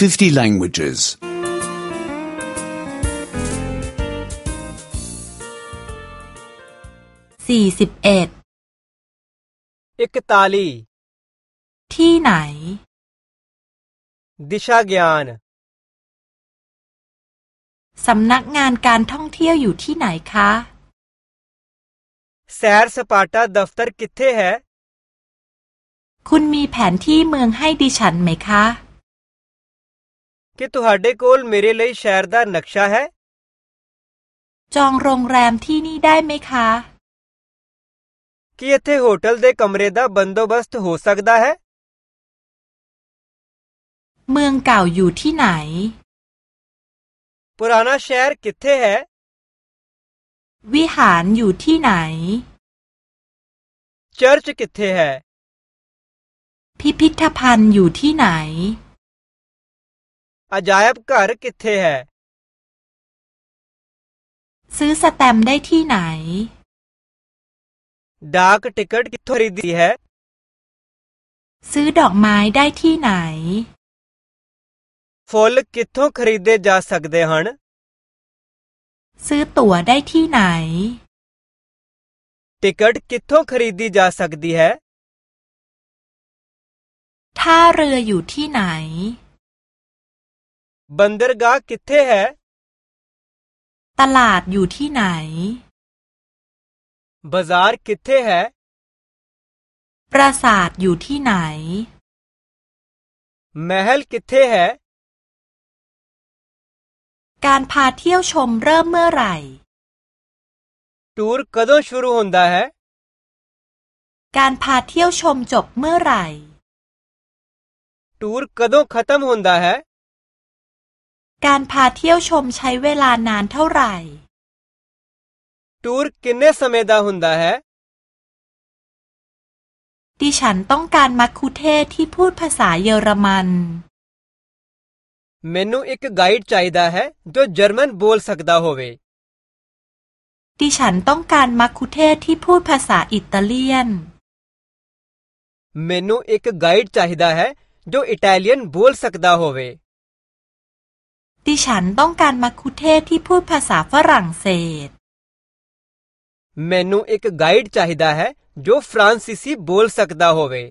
50 languages. สี่สิบเอ็ด इकताली ที่ไหน दिशा ज्ञान สำนักงานการท่องเที่ยวอยู่ที่ไหนคะ सैर सपाटा दफ्तर किथे है คุณมีแผนที่เมืองให้ดิฉันไหมคะ ਕਿ ਤੁਹਾਡੇ ਕੋਲ ਮੇਰੇ ਲਈ ਸ਼ਹਿਰ ਦਾ ਨਕਸ਼ਾ ਹੈ จองโรงแรมที่นี่ได้ไหมคะ ਕਿ ਇੱਥੇ ਹੋਟਲ ਦੇ ਕਮਰੇ ਦਾ ਬੰਦੋਬਸਤ ਹੋ ਸਕਦਾ ਹੈ เมืองเก่าอยู่ที่ไหน ਪੁਰਾਣਾ ਸ਼ਹਿਰ ਕਿੱਥੇ ਹੈ วิหารอยู่ที่ไหน ਚਰਚ ਕਿੱਥੇ ਹੈ พิพิธภัณฑ์อยู่ที่ไหน ਅਜਾਇਬ ਘਰ ਕਿੱਥੇ ਹੈ ซื้อสแตมป์ได้ที่ไหน ਡਾਕ ਟਿਕਟ ਕਿੱਥੋਂ ਖਰੀਦੀ ਹੈ ซื้อดอกไม้ได้ที่ไหน ਫੁੱਲ ਕਿੱਥੋਂ ਖਰੀਦੇ ਜਾ ਸਕਦੇ ਹਨ ซื้อตั๋วได้ที่ไหน ਟਿਕਟ ਕਿੱਥੋਂ ਖਰੀਦੀ ਜਾ ਸਕਦੀ ਹੈ ท่าเรืออยู่ที่ไหน बंदरगाह किथे है ตลาดอยู่ที่ไหน बाज़ार किथे है ปราสาทอยู่ที่ไหน महल किथे है การพาเที่ยวชมเริ่มเมื่อไหร่ टूर कदों शुरू होता है การพาเที่ยวชมจบเมื่อไหร่ การพาเที่ยวชมใช้เวลานานเท่าไหร่ टूर किन्ने समय दा हुंदा है ดิฉันต้องการมักคุเทศที่พูดภาษาเยอรมัน मेनू एक गाइड चाहिदा है जो जर्मन बोल सकदा होवे ดิฉันต้องการมักคุเทศที่พูดภาษาอิตาเลียนเม मेनू एक गाइड चाहिदा है जो इटालियन बोल सकदा होवे ดิฉันต้องการมัคคุเทศก์ที่พูดภาษาฝรั่งเศส ਮੈਨੂੰ ਇੱਕ ਗਾਈਡ ਚਾਹੀਦਾ ਹੈ ਜੋ ਫਰਾਂਸੀਸੀ ਬੋਲ ਸਕਦਾ ਹੋਵੇ